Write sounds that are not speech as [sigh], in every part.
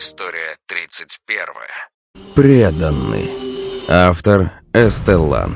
История 31. Преданный. Автор Эстеллан.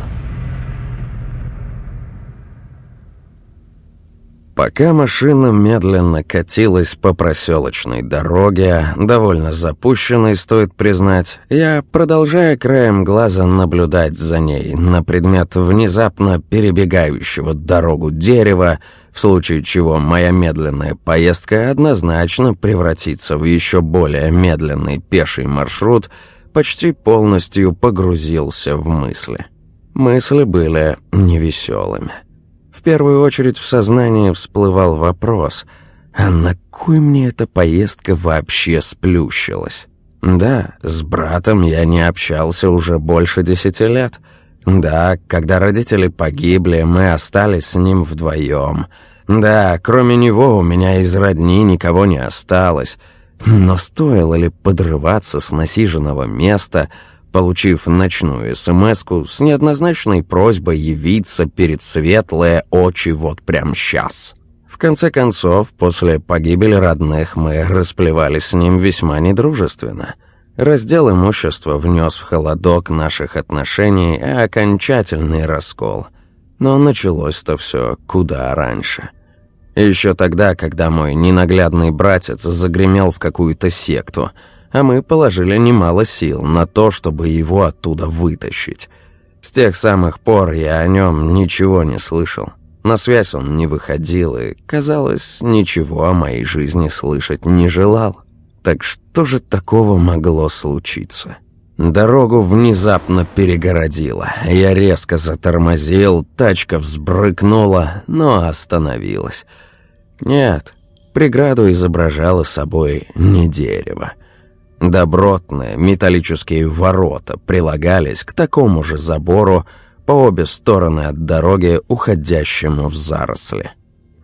Пока машина медленно катилась по проселочной дороге, довольно запущенной, стоит признать, я, продолжая краем глаза наблюдать за ней на предмет внезапно перебегающего дорогу дерева, в случае чего моя медленная поездка однозначно превратится в еще более медленный пеший маршрут, почти полностью погрузился в мысли. Мысли были невеселыми. Первую очередь в сознании всплывал вопрос, а на кой мне эта поездка вообще сплющилась? Да, с братом я не общался уже больше десяти лет. Да, когда родители погибли, мы остались с ним вдвоем. Да, кроме него у меня из родни никого не осталось. Но стоило ли подрываться с насиженного места, получив ночную смс с неоднозначной просьбой явиться перед светлые очи вот прямо сейчас. В конце концов, после погибели родных мы расплевались с ним весьма недружественно. Раздел имущества внес в холодок наших отношений и окончательный раскол. Но началось-то все куда раньше. Еще тогда, когда мой ненаглядный братец загремел в какую-то секту – а мы положили немало сил на то, чтобы его оттуда вытащить. С тех самых пор я о нем ничего не слышал. На связь он не выходил и, казалось, ничего о моей жизни слышать не желал. Так что же такого могло случиться? Дорогу внезапно перегородило. Я резко затормозил, тачка взбрыкнула, но остановилась. Нет, преграду изображало собой не дерево. Добротные металлические ворота прилагались к такому же забору по обе стороны от дороги, уходящему в заросли.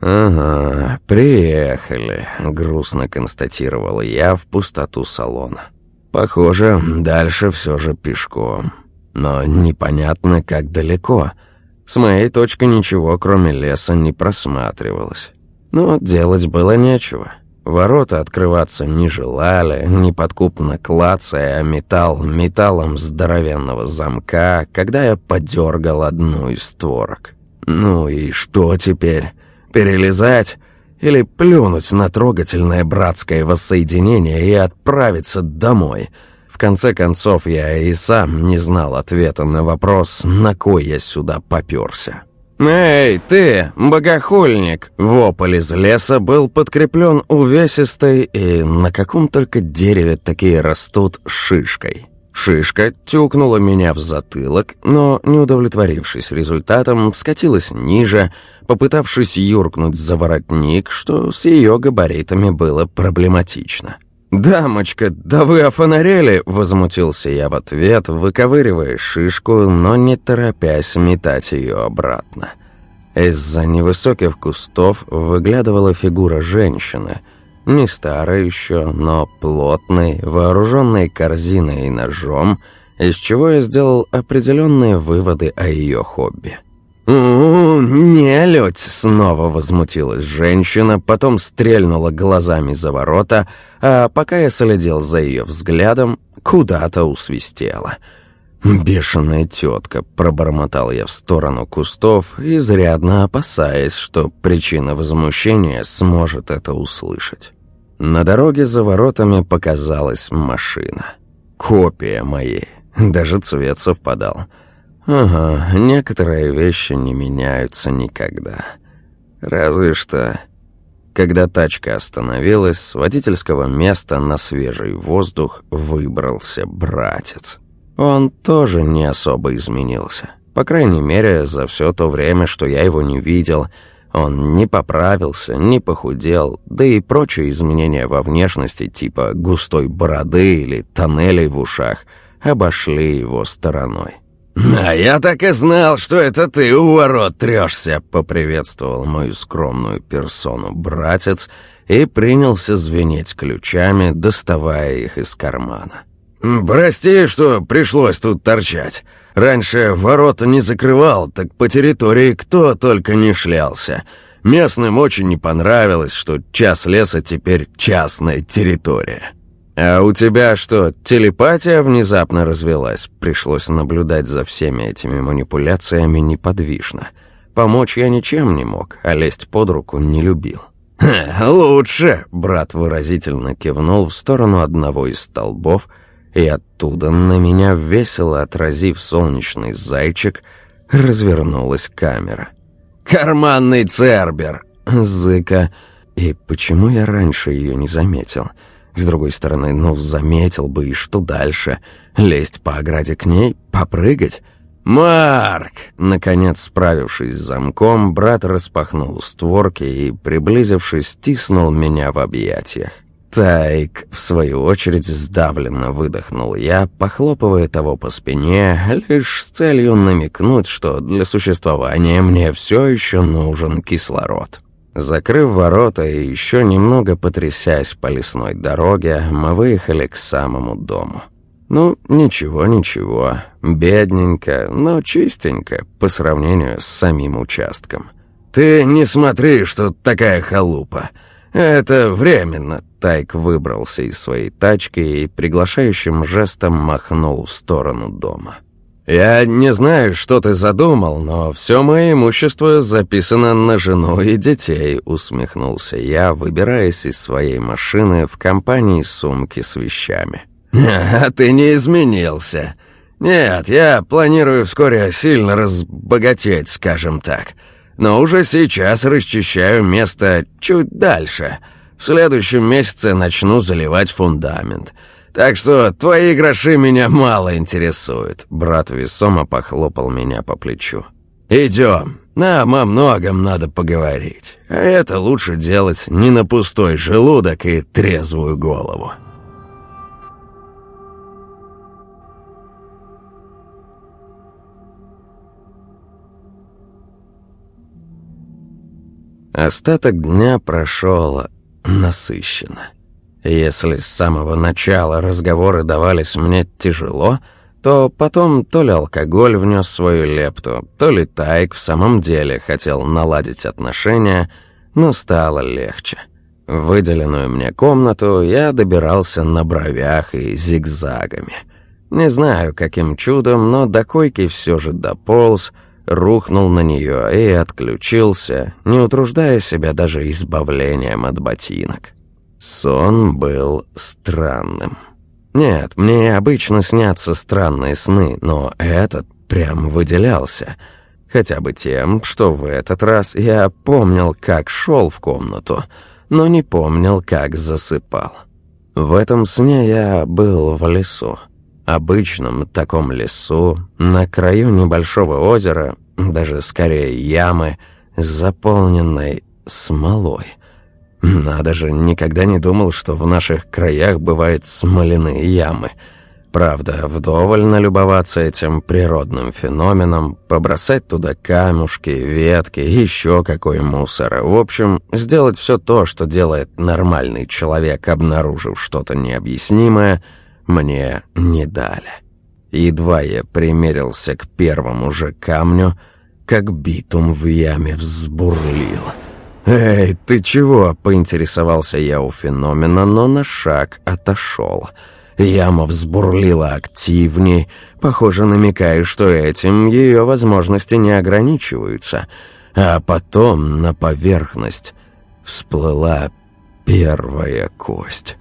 «Ага, приехали», — грустно констатировал я в пустоту салона. «Похоже, дальше все же пешком. Но непонятно, как далеко. С моей точки ничего, кроме леса, не просматривалось. Но делать было нечего». Ворота открываться не желали, неподкупно клацая металл металлом здоровенного замка, когда я подергал одну из створок. Ну и что теперь? Перелезать? Или плюнуть на трогательное братское воссоединение и отправиться домой? В конце концов, я и сам не знал ответа на вопрос, на кой я сюда попёрся. «Эй, ты, богохульник!» Вопль из леса был подкреплен увесистой и на каком только дереве такие растут шишкой. Шишка тюкнула меня в затылок, но, не удовлетворившись результатом, скатилась ниже, попытавшись юркнуть за воротник, что с ее габаритами было проблематично. «Дамочка, да вы офонарели!» — возмутился я в ответ, выковыривая шишку, но не торопясь метать ее обратно. Из-за невысоких кустов выглядывала фигура женщины, не старая еще, но плотной, вооруженной корзиной и ножом, из чего я сделал определенные выводы о ее хобби. «У-у-у, нелюдь!» — снова возмутилась женщина, потом стрельнула глазами за ворота, а пока я следил за ее взглядом, куда-то усвистела. «Бешеная тетка!» — пробормотал я в сторону кустов, изрядно опасаясь, что причина возмущения сможет это услышать. На дороге за воротами показалась машина. Копия моей. Даже цвет совпадал. Ага, некоторые вещи не меняются никогда. Разве что... Когда тачка остановилась, с водительского места на свежий воздух выбрался братец. Он тоже не особо изменился. По крайней мере, за все то время, что я его не видел, он не поправился, не похудел, да и прочие изменения во внешности, типа густой бороды или тоннелей в ушах, обошли его стороной. «А я так и знал, что это ты у ворот трешься», — поприветствовал мою скромную персону братец и принялся звенеть ключами, доставая их из кармана. «Прости, что пришлось тут торчать. Раньше ворота не закрывал, так по территории кто только не шлялся. Местным очень не понравилось, что час леса теперь частная территория». «А у тебя что, телепатия внезапно развелась?» Пришлось наблюдать за всеми этими манипуляциями неподвижно. Помочь я ничем не мог, а лезть под руку не любил. «Лучше!» — брат выразительно кивнул в сторону одного из столбов, и оттуда на меня, весело отразив солнечный зайчик, развернулась камера. «Карманный цербер!» «Зыка!» И почему я раньше ее не заметил?» С другой стороны, ну, заметил бы, и что дальше? Лезть по ограде к ней? Попрыгать? «Марк!» Наконец, справившись с замком, брат распахнул створки и, приблизившись, стиснул меня в объятиях. «Тайк», в свою очередь, сдавленно выдохнул я, похлопывая того по спине, лишь с целью намекнуть, что для существования мне все еще нужен кислород. Закрыв ворота и еще немного потрясясь по лесной дороге, мы выехали к самому дому. Ну, ничего, ничего. Бедненько, но чистенько по сравнению с самим участком. «Ты не смотри, что такая халупа. Это временно». Тайк выбрался из своей тачки и приглашающим жестом махнул в сторону дома. «Я не знаю, что ты задумал, но все мое имущество записано на жену и детей», — усмехнулся я, выбираясь из своей машины в компании сумки с вещами. «А ты не изменился. Нет, я планирую вскоре сильно разбогатеть, скажем так. Но уже сейчас расчищаю место чуть дальше. В следующем месяце начну заливать фундамент». Так что твои гроши меня мало интересуют». Брат весомо похлопал меня по плечу. «Идем. Нам о многом надо поговорить. А это лучше делать не на пустой желудок и трезвую голову». Остаток дня прошел насыщенно. Если с самого начала разговоры давались мне тяжело, то потом то ли алкоголь внес свою лепту, то ли Тайк в самом деле хотел наладить отношения, но стало легче. В выделенную мне комнату я добирался на бровях и зигзагами. Не знаю, каким чудом, но до койки все же дополз, рухнул на нее и отключился, не утруждая себя даже избавлением от ботинок. Сон был странным. Нет, мне обычно снятся странные сны, но этот прям выделялся. Хотя бы тем, что в этот раз я помнил, как шел в комнату, но не помнил, как засыпал. В этом сне я был в лесу. Обычном таком лесу, на краю небольшого озера, даже скорее ямы, заполненной смолой. Надо же, никогда не думал, что в наших краях бывают смоляные ямы. Правда, вдоволь налюбоваться этим природным феноменом, побросать туда камушки, ветки, еще какой мусор. В общем, сделать все то, что делает нормальный человек, обнаружив что-то необъяснимое, мне не дали. Едва я примерился к первому же камню, как битум в яме взбурлил — «Эй, ты чего?» — поинтересовался я у феномена, но на шаг отошел. Яма взбурлила активней, похоже, намекая, что этим ее возможности не ограничиваются. А потом на поверхность всплыла первая кость.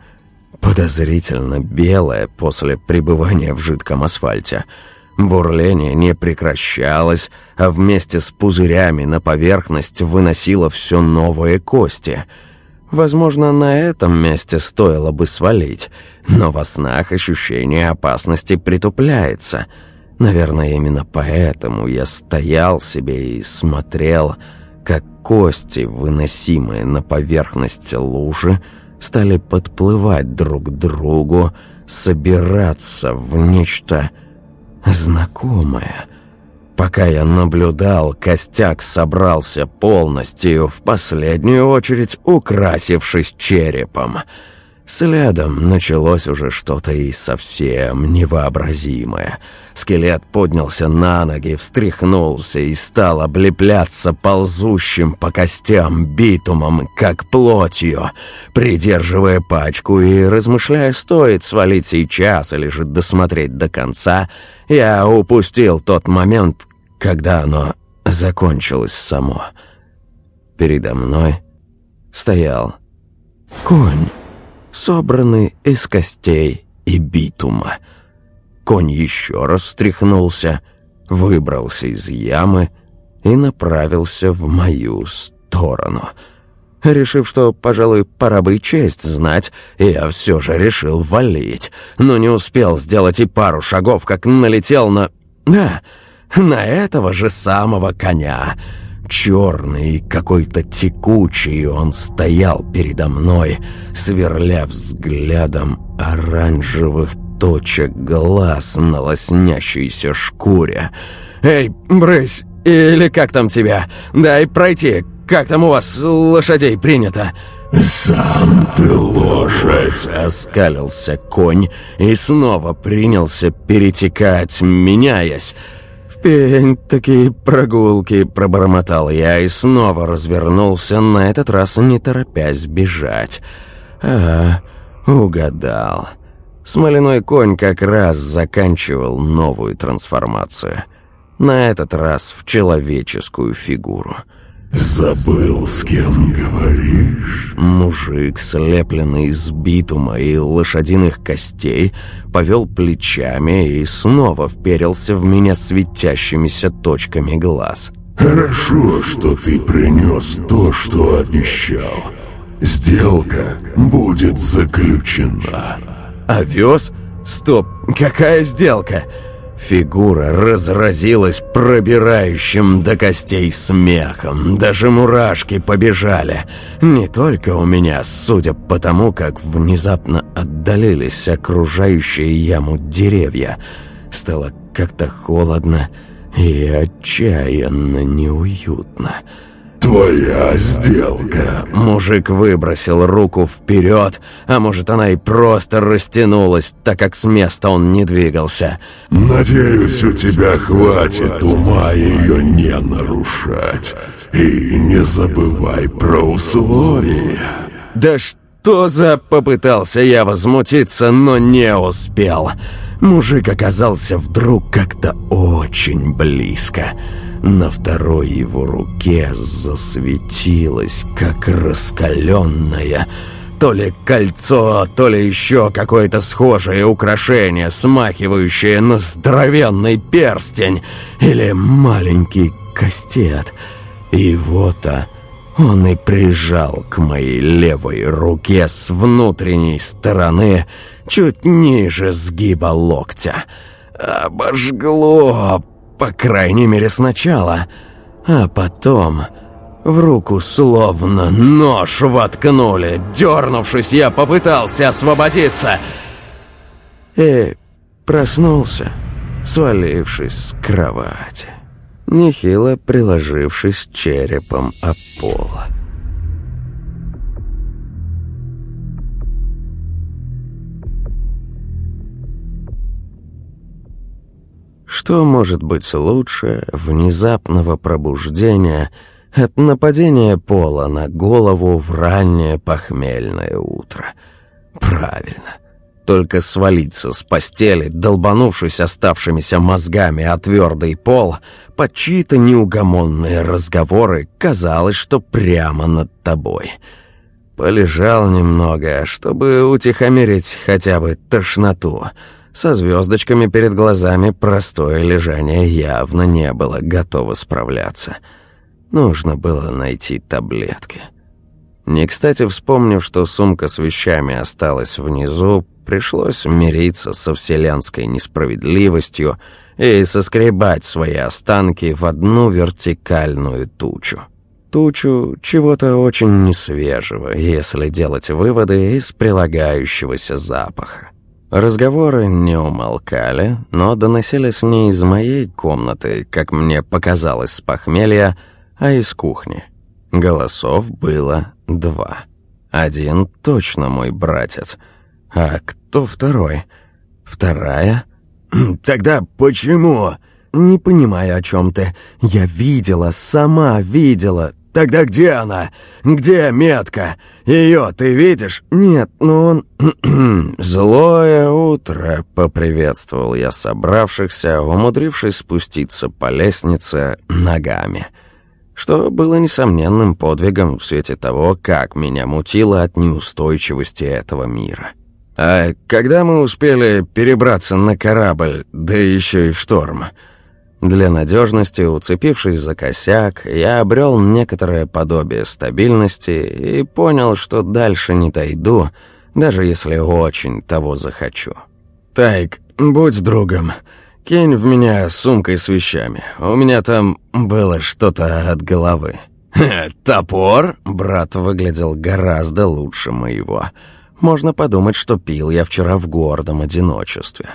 Подозрительно белая после пребывания в жидком асфальте — Бурление не прекращалось, а вместе с пузырями на поверхность выносило все новые кости. Возможно, на этом месте стоило бы свалить, но во снах ощущение опасности притупляется. Наверное, именно поэтому я стоял себе и смотрел, как кости, выносимые на поверхность лужи, стали подплывать друг к другу, собираться в нечто знакомое. Пока я наблюдал, костяк собрался полностью, в последнюю очередь украсившись черепом. Следом началось уже что-то и совсем невообразимое. Скелет поднялся на ноги, встряхнулся и стал облепляться ползущим по костям битумом, как плотью, придерживая пачку и размышляя, стоит свалить сейчас или же досмотреть до конца, я упустил тот момент, когда оно закончилось само. Передо мной стоял конь собраны из костей и битума. Конь еще раз встряхнулся, выбрался из ямы и направился в мою сторону. Решив, что, пожалуй, пора бы честь знать, я все же решил валить, но не успел сделать и пару шагов, как налетел на... Да, на этого же самого коня — черный и какой-то текучий, он стоял передо мной, сверля взглядом оранжевых точек глаз на лоснящейся шкуре. «Эй, брысь, или как там тебя? Дай пройти, как там у вас лошадей принято?» «Сам ты лошадь!» — оскалился конь и снова принялся перетекать, меняясь. «Пень, такие прогулки!» — пробормотал я и снова развернулся, на этот раз не торопясь бежать. «А, угадал. Смоляной конь как раз заканчивал новую трансформацию. На этот раз в человеческую фигуру». «Забыл, с кем говоришь?» Мужик, слепленный из битума и лошадиных костей, повел плечами и снова вперился в меня светящимися точками глаз. «Хорошо, что ты принес то, что обещал. Сделка будет заключена». «Овес? Стоп, какая сделка?» Фигура разразилась пробирающим до костей смехом. Даже мурашки побежали. Не только у меня, судя по тому, как внезапно отдалились окружающие яму деревья. Стало как-то холодно и отчаянно неуютно. «Твоя сделка!» Мужик выбросил руку вперед, а может она и просто растянулась, так как с места он не двигался. «Надеюсь, у тебя хватит ума ее не нарушать. И не забывай про условия». «Да что за...» — попытался я возмутиться, но не успел. Мужик оказался вдруг как-то очень близко. На второй его руке засветилось, как раскаленное, то ли кольцо, то ли еще какое-то схожее украшение, смахивающее на здоровенный перстень или маленький кастет. И вот-то он и прижал к моей левой руке с внутренней стороны, чуть ниже сгиба локтя. Обожгло, по крайней мере, сначала. А потом... В руку словно нож воткнули. Дернувшись, я попытался освободиться. И проснулся, свалившись с кровати. Нехило приложившись черепом о пол. Что может быть лучше внезапного пробуждения от нападения пола на голову в раннее похмельное утро? Правильно. Только свалиться с постели, долбанувшись оставшимися мозгами о твердый пол, под чьи-то неугомонные разговоры, казалось, что прямо над тобой. Полежал немного, чтобы утихомирить хотя бы тошноту — со звездочками перед глазами простое лежание явно не было готово справляться. Нужно было найти таблетки. Не кстати вспомнив, что сумка с вещами осталась внизу, пришлось мириться со вселенской несправедливостью и соскребать свои останки в одну вертикальную тучу. Тучу чего-то очень несвежего, если делать выводы из прилагающегося запаха. Разговоры не умолкали, но доносились не из моей комнаты, как мне показалось с похмелья, а из кухни. Голосов было два. Один точно мой братец. А кто второй? Вторая? [clears throat] Тогда почему? Не понимаю, о чем ты. Я видела, сама видела. Тогда где она? Где метка? Ее ты видишь? Нет, но он... [clears throat] «Злое утро», — поприветствовал я собравшихся, умудрившись спуститься по лестнице ногами. Что было несомненным подвигом в свете того, как меня мутило от неустойчивости этого мира. «А когда мы успели перебраться на корабль, да еще и в шторм?» Для надежности, уцепившись за косяк, я обрел некоторое подобие стабильности и понял, что дальше не дойду, даже если очень того захочу. «Тайк, будь другом. Кинь в меня сумкой с вещами. У меня там было что-то от головы». «Топор?» — брат выглядел гораздо лучше моего. Можно подумать, что пил я вчера в гордом одиночестве.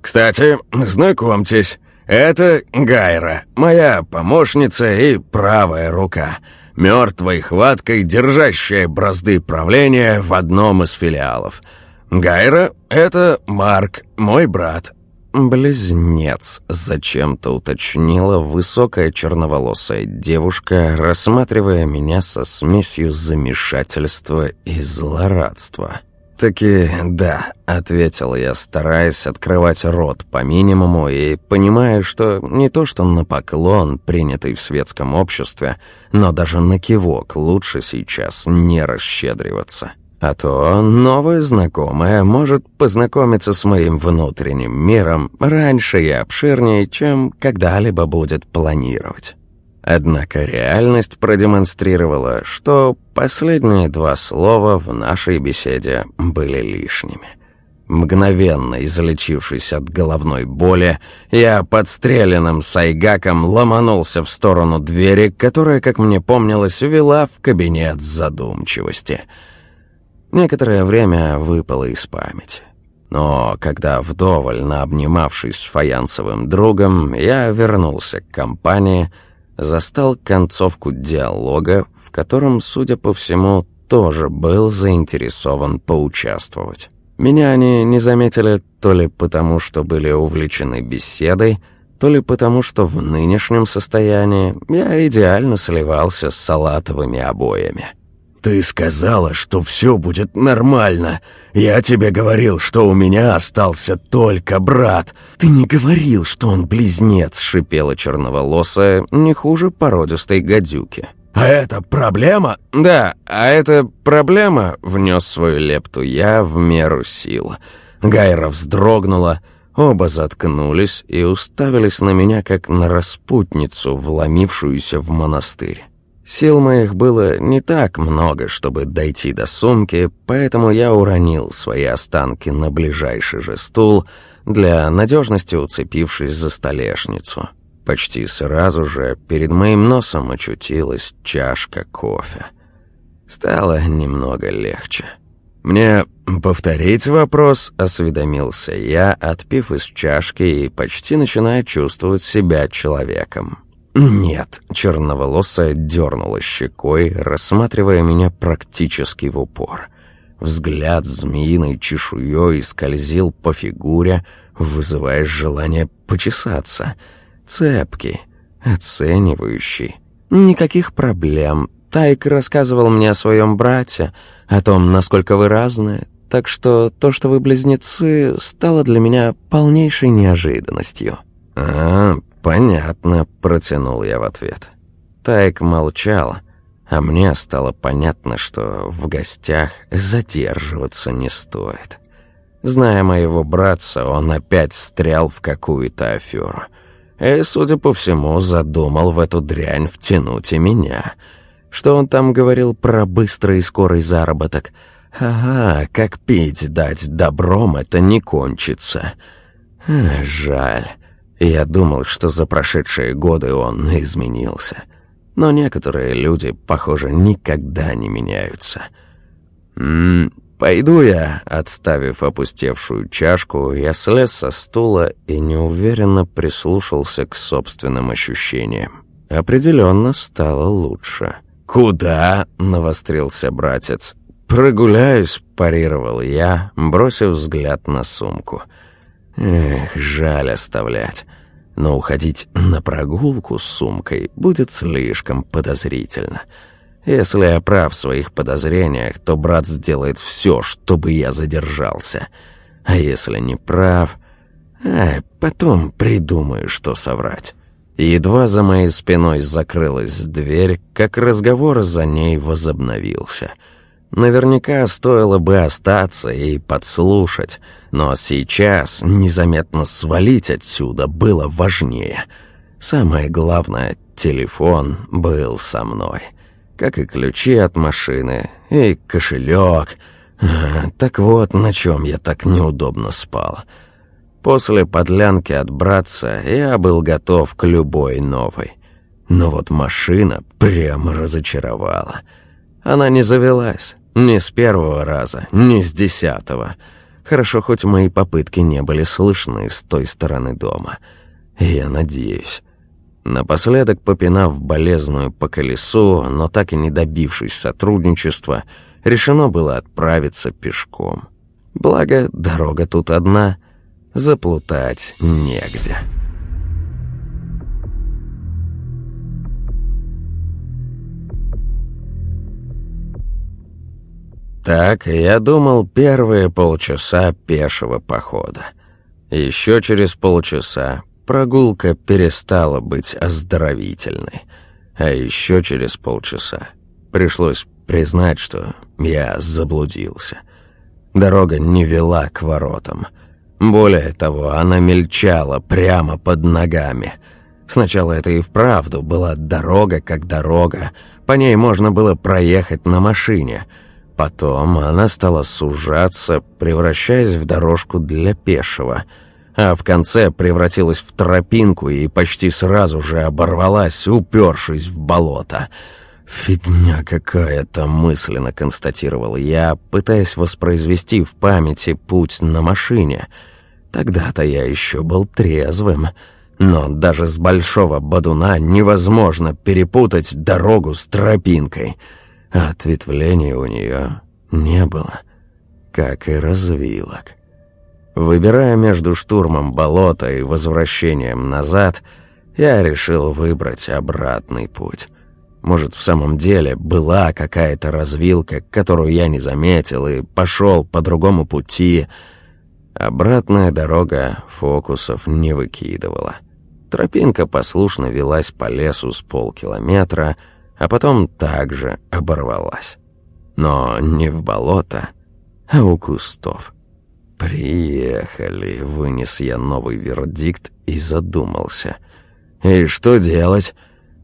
«Кстати, знакомьтесь». «Это Гайра, моя помощница и правая рука, мертвой хваткой держащая бразды правления в одном из филиалов. Гайра — это Марк, мой брат». «Близнец», — зачем-то уточнила высокая черноволосая девушка, рассматривая меня со смесью замешательства и злорадства. «Таки да», — ответил я, стараясь открывать рот по минимуму и понимая, что не то что на поклон, принятый в светском обществе, но даже на кивок лучше сейчас не расщедриваться. А то новая знакомая может познакомиться с моим внутренним миром раньше и обширнее, чем когда-либо будет планировать. Однако реальность продемонстрировала, что последние два слова в нашей беседе были лишними. Мгновенно излечившись от головной боли, я подстреленным сайгаком ломанулся в сторону двери, которая, как мне помнилось, вела в кабинет задумчивости. Некоторое время выпало из памяти. Но когда вдоволь наобнимавшись с фаянсовым другом, я вернулся к компании — застал концовку диалога, в котором, судя по всему, тоже был заинтересован поучаствовать. Меня они не заметили то ли потому, что были увлечены беседой, то ли потому, что в нынешнем состоянии я идеально сливался с салатовыми обоями. «Ты сказала, что все будет нормально. Я тебе говорил, что у меня остался только брат». «Ты не говорил, что он близнец», — шипела черноволосая, не хуже породистой гадюки. «А это проблема?» «Да, а это проблема», — внес свою лепту я в меру сил. Гайра вздрогнула, оба заткнулись и уставились на меня, как на распутницу, вломившуюся в монастырь. Сил моих было не так много, чтобы дойти до сумки, поэтому я уронил свои останки на ближайший же стул, для надежности уцепившись за столешницу. Почти сразу же перед моим носом очутилась чашка кофе. Стало немного легче. «Мне повторить вопрос?» — осведомился я, отпив из чашки и почти начиная чувствовать себя человеком. «Нет», — черноволосая дернула щекой, рассматривая меня практически в упор. Взгляд змеиной чешуей скользил по фигуре, вызывая желание почесаться. Цепкий, оценивающий. «Никаких проблем. Тайк рассказывал мне о своем брате, о том, насколько вы разные, так что то, что вы близнецы, стало для меня полнейшей неожиданностью». «А, «Понятно», — протянул я в ответ. Тайк молчал, а мне стало понятно, что в гостях задерживаться не стоит. Зная моего братца, он опять встрял в какую-то аферу. И, судя по всему, задумал в эту дрянь втянуть и меня. Что он там говорил про быстрый и скорый заработок? Ага, как пить дать добром это не кончится. Жаль. Я думал, что за прошедшие годы он изменился. Но некоторые люди, похоже, никогда не меняются. «М -м, «Пойду я», — отставив опустевшую чашку, я слез со стула и неуверенно прислушался к собственным ощущениям. Определенно стало лучше. «Куда?» — навострился братец. прогуляюсь», — парировал я, бросив взгляд на сумку. Эх, жаль оставлять. Но уходить на прогулку с сумкой будет слишком подозрительно. Если я прав в своих подозрениях, то брат сделает все, чтобы я задержался. А если не прав... А, потом придумаю, что соврать. Едва за моей спиной закрылась дверь, как разговор за ней возобновился. Наверняка стоило бы остаться и подслушать, но сейчас незаметно свалить отсюда было важнее. Самое главное, телефон был со мной. Как и ключи от машины, и кошелек. Так вот, на чем я так неудобно спал. После подлянки от братца я был готов к любой новой. Но вот машина прямо разочаровала. Она не завелась. Ни с первого раза, ни с десятого. Хорошо, хоть мои попытки не были слышны с той стороны дома. Я надеюсь. Напоследок, попинав болезную по колесу, но так и не добившись сотрудничества, решено было отправиться пешком. Благо, дорога тут одна — заплутать негде. Так, я думал первые полчаса пешего похода. Еще через полчаса прогулка перестала быть оздоровительной. А еще через полчаса пришлось признать, что я заблудился. Дорога не вела к воротам — более того, она мельчала прямо под ногами. Сначала это и вправду была дорога как дорога, по ней можно было проехать на машине. Потом она стала сужаться, превращаясь в дорожку для пешего, а в конце превратилась в тропинку и почти сразу же оборвалась, упершись в болото. «Фигня какая-то», — мысленно констатировал я, пытаясь воспроизвести в памяти путь на машине — Тогда-то я еще был трезвым. Но даже с большого бодуна невозможно перепутать дорогу с тропинкой. Ответвления у нее не было, как и развилок. Выбирая между штурмом болота и возвращением назад, я решил выбрать обратный путь. Может, в самом деле была какая-то развилка, которую я не заметил, и пошел по другому пути — Обратная дорога фокусов не выкидывала. Тропинка послушно велась по лесу с полкилометра, а потом также оборвалась. Но не в болото, а у кустов. «Приехали», — вынес я новый вердикт и задумался. «И что делать?»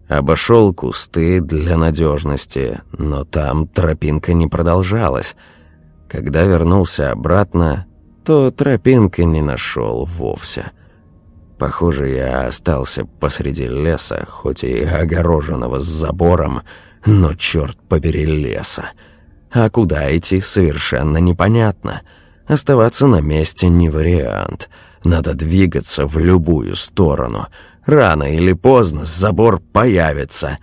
Обошел кусты для надежности, но там тропинка не продолжалась. Когда вернулся обратно, то тропинки не нашел вовсе. Похоже, я остался посреди леса, хоть и огороженного с забором, но черт побери леса. А куда идти, совершенно непонятно. Оставаться на месте не вариант. Надо двигаться в любую сторону. Рано или поздно забор появится.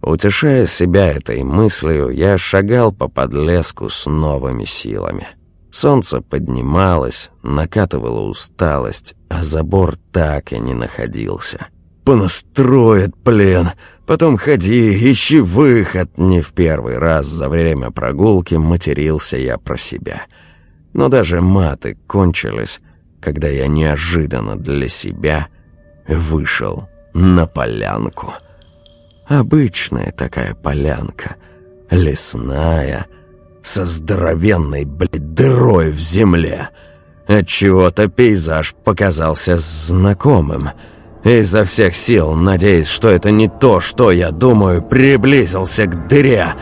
Утешая себя этой мыслью, я шагал по подлеску с новыми силами. Солнце поднималось, накатывала усталость, а забор так и не находился. «Понастроят плен! Потом ходи, ищи выход!» Не в первый раз за время прогулки матерился я про себя. Но даже маты кончились, когда я неожиданно для себя вышел на полянку. Обычная такая полянка, лесная, со здоровенной, блядь, дырой в земле. Отчего-то пейзаж показался знакомым. Изо всех сил, надеясь, что это не то, что я думаю, приблизился к дыре.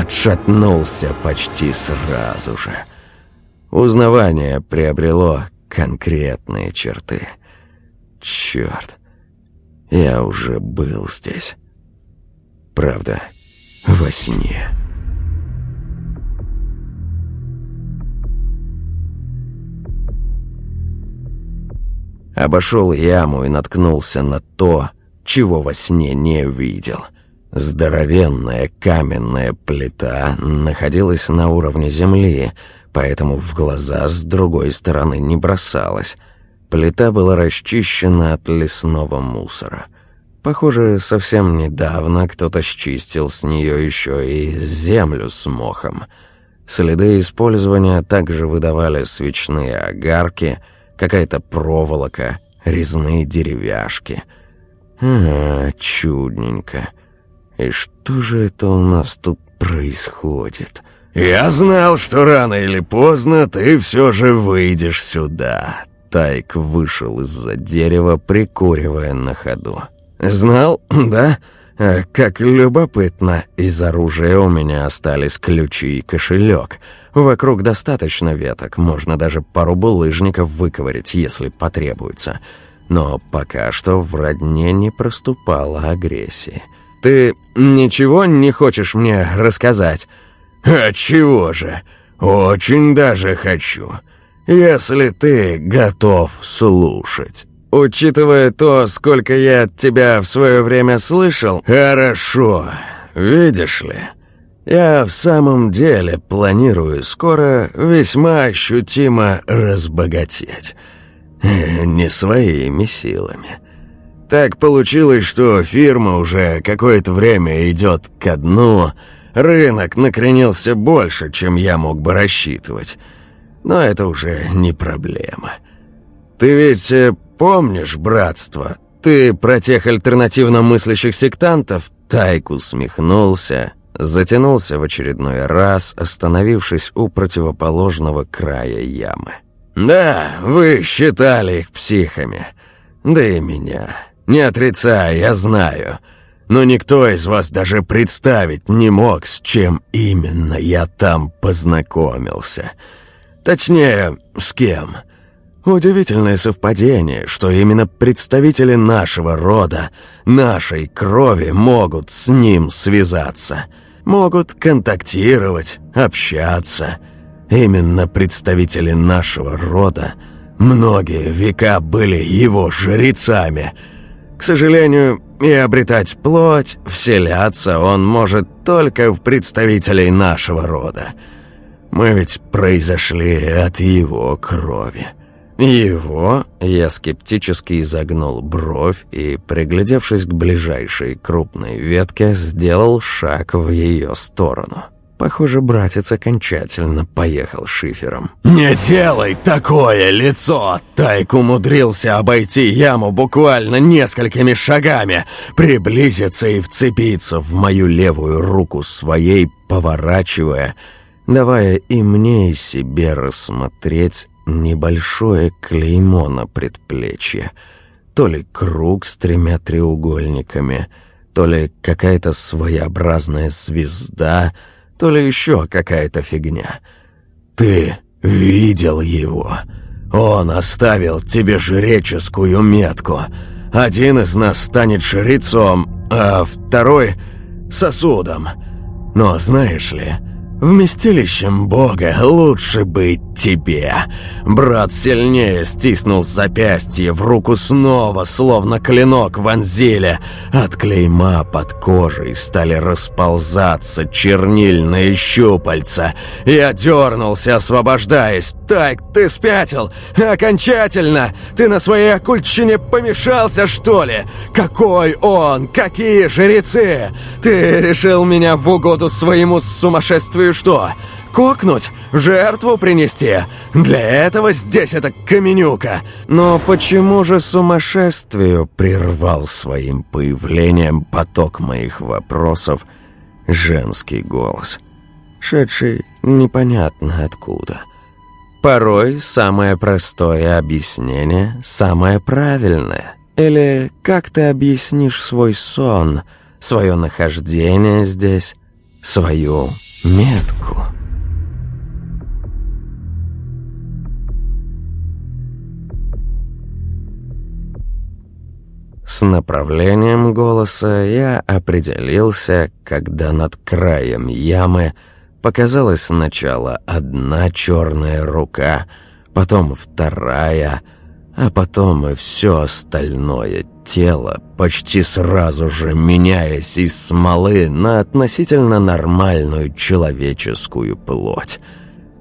Отшатнулся почти сразу же. Узнавание приобрело конкретные черты. Черт, я уже был здесь. Правда, во сне. Обошел яму и наткнулся на то, чего во сне не видел. Здоровенная каменная плита находилась на уровне земли, поэтому в глаза с другой стороны не бросалась. Плита была расчищена от лесного мусора. Похоже, совсем недавно кто-то счистил с нее еще и землю с мохом. Следы использования также выдавали свечные огарки, какая-то проволока, резные деревяшки. А, чудненько. И что же это у нас тут происходит? «Я знал, что рано или поздно ты все же выйдешь сюда». Тайк вышел из-за дерева, прикуривая на ходу. «Знал, [clears throat] да? А, как любопытно. Из оружия у меня остались ключи и кошелек. Вокруг достаточно веток, можно даже пару булыжников выковырять, если потребуется. Но пока что в родне не проступала агрессии. «Ты ничего не хочешь мне рассказать?» «А чего же? Очень даже хочу. Если ты готов слушать». «Учитывая то, сколько я от тебя в свое время слышал...» «Хорошо. Видишь ли, я в самом деле планирую скоро весьма ощутимо разбогатеть. [laughs] Не своими силами». Так получилось, что фирма уже какое-то время идет ко дну, рынок накренился больше, чем я мог бы рассчитывать. Но это уже не проблема. Ты ведь э, помнишь братство? Ты про тех альтернативно мыслящих сектантов? Тайк усмехнулся, затянулся в очередной раз, остановившись у противоположного края ямы. «Да, вы считали их психами. Да и меня. Не отрицай, я знаю. Но никто из вас даже представить не мог, с чем именно я там познакомился. Точнее, с кем. Удивительное совпадение, что именно представители нашего рода, нашей крови могут с ним связаться. Могут контактировать, общаться. Именно представители нашего рода многие века были его жрецами – к сожалению, и обретать плоть, вселяться он может только в представителей нашего рода. Мы ведь произошли от его крови. Его я скептически изогнул бровь и, приглядевшись к ближайшей крупной ветке, сделал шаг в ее сторону. Похоже, братец окончательно поехал шифером. «Не делай такое лицо!» Тайк умудрился обойти яму буквально несколькими шагами, приблизиться и вцепиться в мою левую руку своей, поворачивая, давая и мне, и себе рассмотреть небольшое клеймо на предплечье. То ли круг с тремя треугольниками, то ли какая-то своеобразная звезда — то ли еще какая-то фигня. Ты видел его. Он оставил тебе жреческую метку. Один из нас станет жрецом, а второй — сосудом. Но знаешь ли, Вместилищем Бога лучше быть тебе. Брат сильнее стиснул запястье, в руку снова, словно клинок вонзили. От клейма под кожей стали расползаться чернильные щупальца. Я дернулся, освобождаясь. «Так, ты спятил! Окончательно! Ты на своей оккультщине помешался, что ли? Какой он? Какие жрецы? Ты решил меня в угоду своему сумасшествию что? Кокнуть? Жертву принести? Для этого здесь эта каменюка. Но почему же сумасшествию прервал своим появлением поток моих вопросов женский голос, шедший непонятно откуда? Порой самое простое объяснение самое правильное. Или как ты объяснишь свой сон, свое нахождение здесь, свою метку. С направлением голоса я определился, когда над краем ямы показалась сначала одна черная рука, потом вторая, а потом и все остальное тело, почти сразу же меняясь из смолы на относительно нормальную человеческую плоть.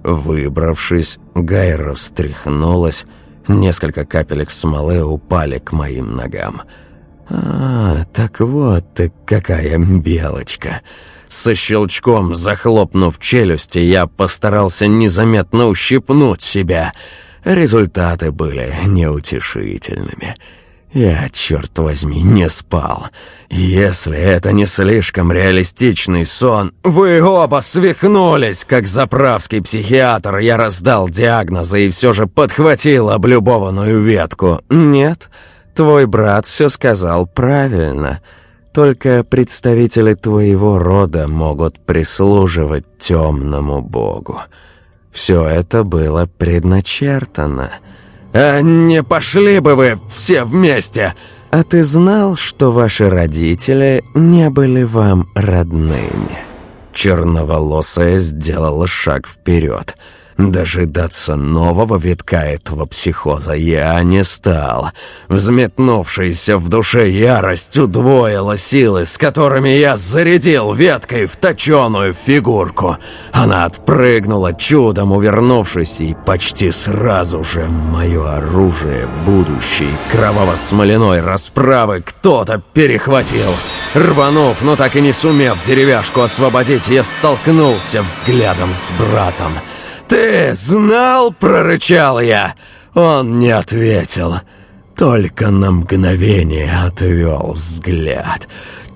Выбравшись, Гайра встряхнулась, несколько капелек смолы упали к моим ногам. «А, так вот ты какая белочка!» Со щелчком захлопнув челюсти, я постарался незаметно ущипнуть себя. Результаты были неутешительными. Я, черт возьми, не спал. Если это не слишком реалистичный сон, вы оба свихнулись, как заправский психиатр. Я раздал диагнозы и все же подхватил облюбованную ветку. Нет, твой брат все сказал правильно. Только представители твоего рода могут прислуживать темному богу. Все это было предначертано. «А не пошли бы вы все вместе!» «А ты знал, что ваши родители не были вам родными?» Черноволосая сделала шаг вперед – Дожидаться нового витка этого психоза я не стал. Взметнувшаяся в душе ярость удвоила силы, с которыми я зарядил веткой в точеную фигурку. Она отпрыгнула, чудом увернувшись, и почти сразу же мое оружие будущей кроваво-смоляной расправы кто-то перехватил. Рванув, но так и не сумев деревяшку освободить, я столкнулся взглядом с братом. «Ты знал?» — прорычал я. Он не ответил, только на мгновение отвел взгляд.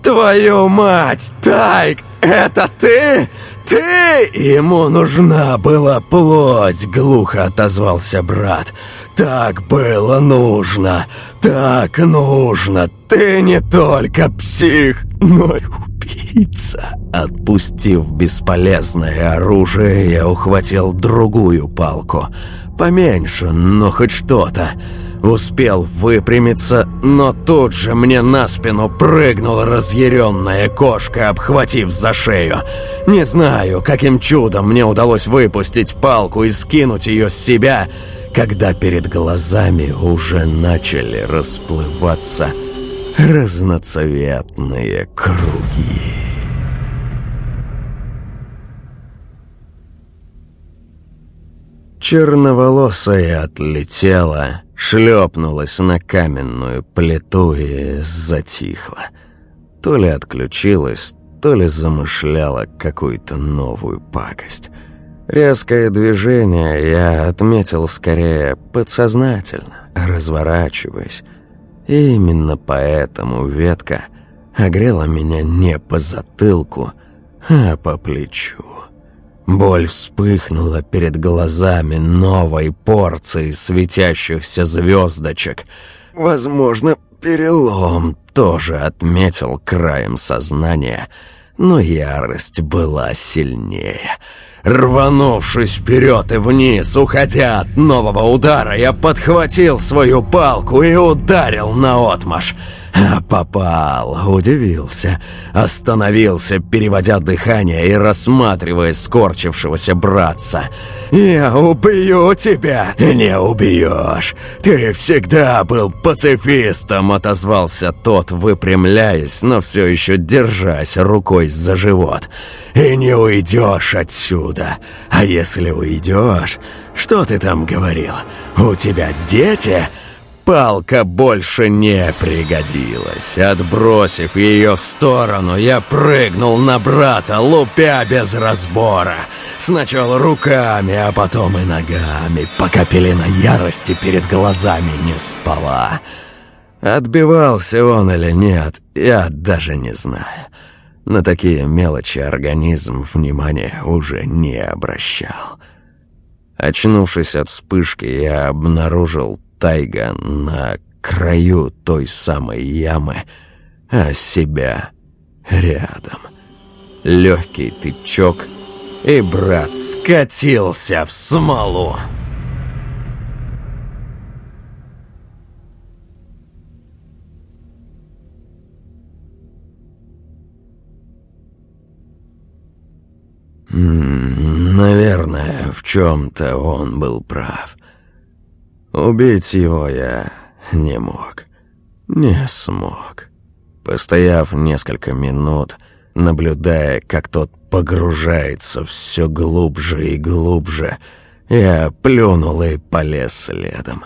«Твою мать, Тайк, это ты? Ты?» «Ему нужна была плоть», — глухо отозвался брат. «Так было нужно, так нужно. Ты не только псих, но и убийца!» Отпустив бесполезное оружие, я ухватил другую палку. Поменьше, но хоть что-то. Успел выпрямиться, но тут же мне на спину прыгнула разъяренная кошка, обхватив за шею. Не знаю, каким чудом мне удалось выпустить палку и скинуть ее с себя, когда перед глазами уже начали расплываться разноцветные круги. Черноволосая отлетела, шлепнулась на каменную плиту и затихла. То ли отключилась, то ли замышляла какую-то новую пакость. Резкое движение я отметил скорее подсознательно, разворачиваясь. И именно поэтому ветка огрела меня не по затылку, а по плечу. Боль вспыхнула перед глазами новой порцией светящихся звездочек. Возможно, перелом тоже отметил краем сознания, но ярость была сильнее — Рванувшись вперед и вниз, уходя от нового удара, я подхватил свою палку и ударил на отмаш. А попал, удивился, остановился, переводя дыхание и рассматривая скорчившегося братца. «Я убью тебя!» «Не убьешь! Ты всегда был пацифистом!» Отозвался тот, выпрямляясь, но все еще держась рукой за живот. «И не уйдешь отсюда! А если уйдешь, что ты там говорил? У тебя дети?» Палка больше не пригодилась. Отбросив ее в сторону, я прыгнул на брата, лупя без разбора. Сначала руками, а потом и ногами, пока пелена ярости перед глазами не спала. Отбивался он или нет, я даже не знаю. На такие мелочи организм внимания уже не обращал. Очнувшись от вспышки, я обнаружил тайга на краю той самой ямы, а себя рядом. Легкий тычок, и брат скатился в смолу. Наверное, в чем-то он был прав. Убить его я не мог. Не смог. Постояв несколько минут, наблюдая, как тот погружается все глубже и глубже, я плюнул и полез следом.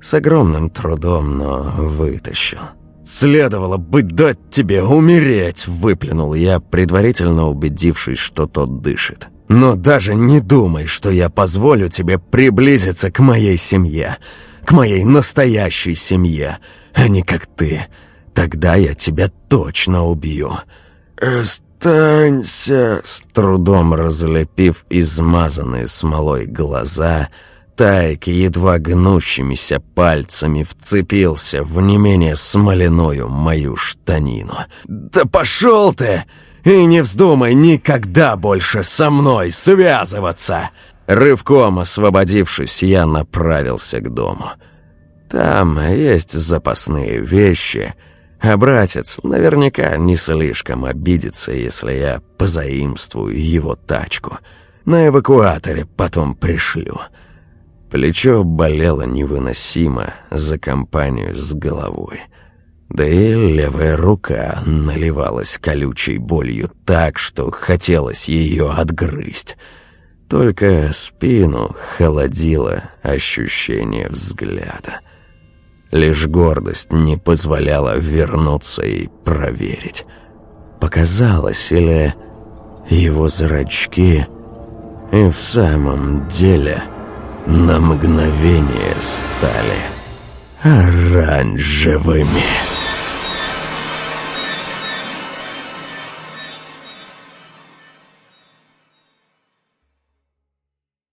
С огромным трудом, но вытащил. «Следовало бы дать тебе умереть!» — выплюнул я, предварительно убедившись, что тот дышит. «Но даже не думай, что я позволю тебе приблизиться к моей семье, к моей настоящей семье, а не как ты. Тогда я тебя точно убью». «Останься!» С трудом разлепив измазанные смолой глаза — Тайк едва гнущимися пальцами вцепился в не менее смоляную мою штанину. «Да пошел ты! И не вздумай никогда больше со мной связываться!» Рывком освободившись, я направился к дому. Там есть запасные вещи, а братец наверняка не слишком обидится, если я позаимствую его тачку. На эвакуаторе потом пришлю. Плечо болело невыносимо за компанию с головой. Да и левая рука наливалась колючей болью так, что хотелось ее отгрызть. Только спину холодило ощущение взгляда. Лишь гордость не позволяла вернуться и проверить. Показалось, или его зрачки и в самом деле на мгновение стали оранжевыми.